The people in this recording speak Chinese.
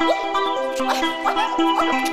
我，我，我。